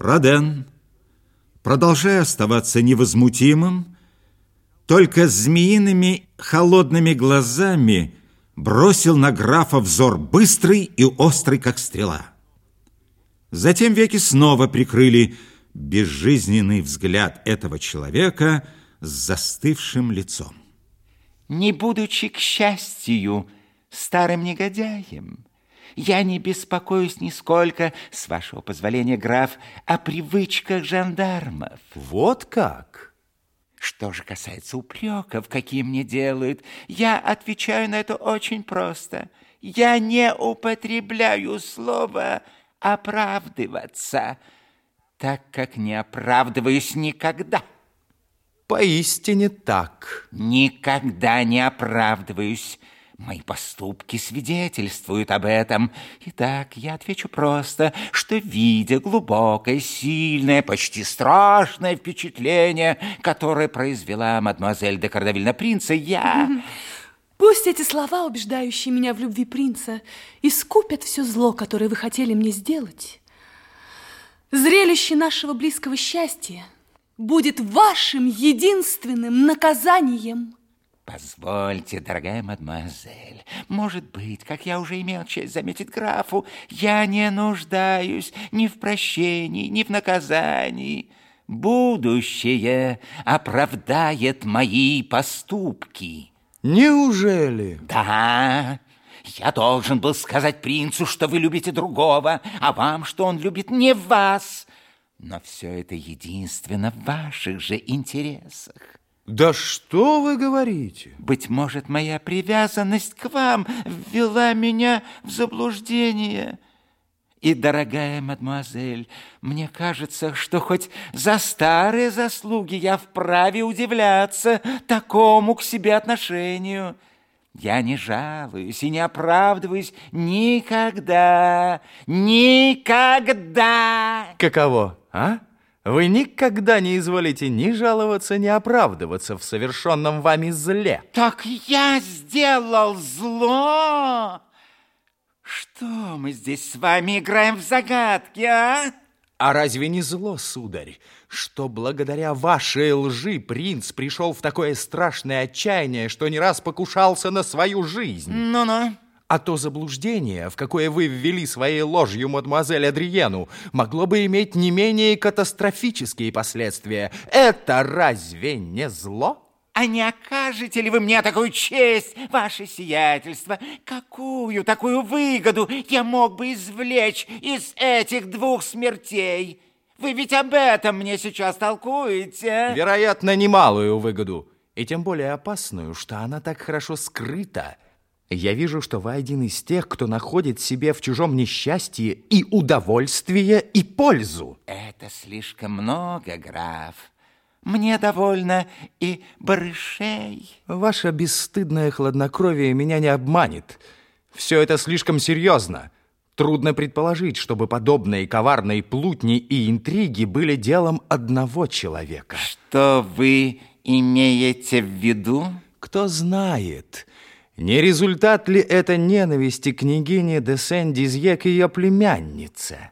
Роден, продолжая оставаться невозмутимым, только змеиными холодными глазами бросил на графа взор быстрый и острый, как стрела. Затем веки снова прикрыли безжизненный взгляд этого человека с застывшим лицом. Не будучи, к счастью, старым негодяем, я не беспокоюсь нисколько, с вашего позволения, граф, о привычках жандармов. Вот как? Что же касается упреков, какие мне делают, я отвечаю на это очень просто. Я не употребляю слово «оправдываться», так как не оправдываюсь никогда. Поистине так. Никогда не оправдываюсь. Мои поступки свидетельствуют об этом. Итак, я отвечу просто, что, видя глубокое, сильное, почти страшное впечатление, которое произвела мадемуазель де Кардавиль на принца, я... Пусть эти слова, убеждающие меня в любви принца, искупят все зло, которое вы хотели мне сделать. Зрелище нашего близкого счастья будет вашим единственным наказанием. Позвольте, дорогая мадемуазель, может быть, как я уже имел честь заметить графу, я не нуждаюсь ни в прощении, ни в наказании. Будущее оправдает мои поступки. Неужели? Да, я должен был сказать принцу, что вы любите другого, а вам, что он любит не вас. Но все это единственно в ваших же интересах. Да что вы говорите? Быть может, моя привязанность к вам ввела меня в заблуждение. И, дорогая мадемуазель, мне кажется, что хоть за старые заслуги я вправе удивляться такому к себе отношению. Я не жалуюсь и не оправдываюсь никогда, никогда. Каково, а? Вы никогда не изволите ни жаловаться, ни оправдываться в совершенном вами зле. Так я сделал зло? Что мы здесь с вами играем в загадки, а? А разве не зло, сударь, что благодаря вашей лжи принц пришел в такое страшное отчаяние, что не раз покушался на свою жизнь? Ну-ну. А то заблуждение, в какое вы ввели своей ложью мадемуазель Адриену, могло бы иметь не менее катастрофические последствия. Это разве не зло? А не окажете ли вы мне такую честь, ваше сиятельство? Какую такую выгоду я мог бы извлечь из этих двух смертей? Вы ведь об этом мне сейчас толкуете. Вероятно, немалую выгоду. И тем более опасную, что она так хорошо скрыта – я вижу, что вы один из тех, кто находит себе в чужом несчастье и удовольствие, и пользу. Это слишком много, граф. Мне довольно и барышей. Ваше бесстыдное хладнокровие меня не обманет. Все это слишком серьезно. Трудно предположить, чтобы подобные коварные плутни и интриги были делом одного человека. Что вы имеете в виду? Кто знает... Не результат ли это ненависти княгини де Сен-Дизье к ее племяннице?